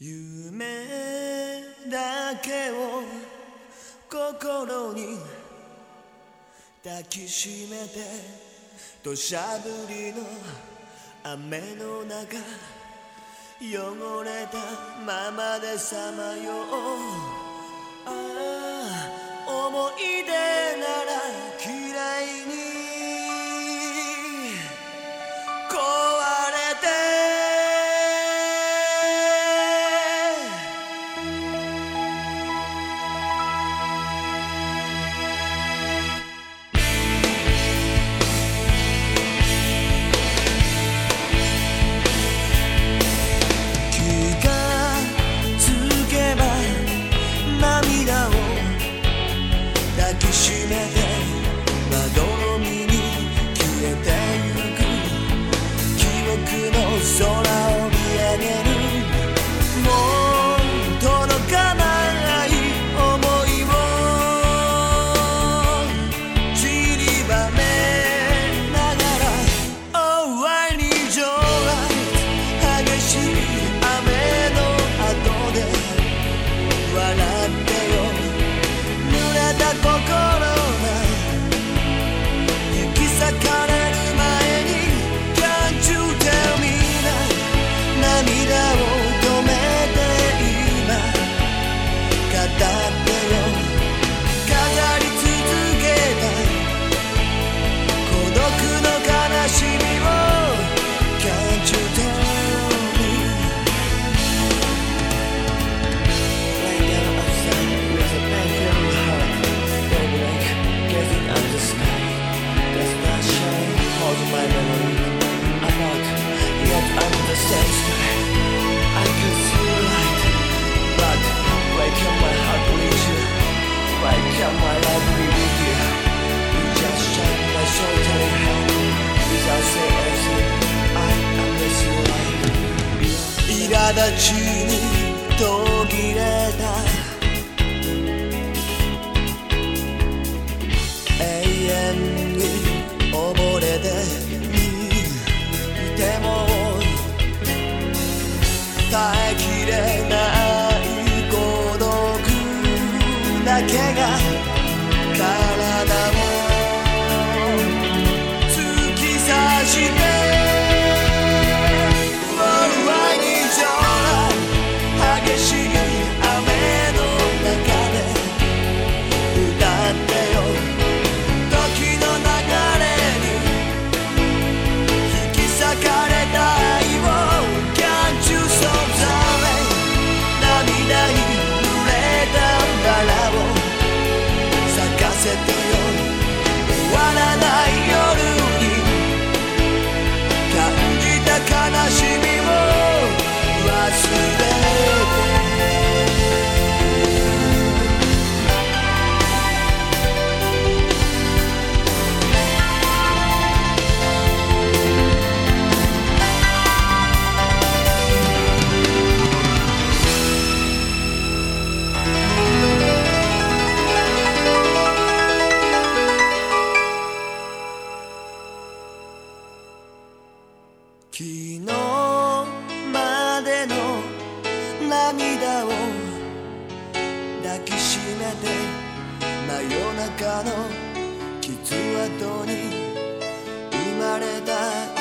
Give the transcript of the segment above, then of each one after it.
夢だけを心に抱きしめて土砂降りの雨の中汚れたままでさまよう。ああ思い出なら together. ちに途切れた。永遠に溺れていても耐えきれない孤独だけが昨日までの涙を抱きしめて真夜中の傷跡に生まれた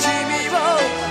君を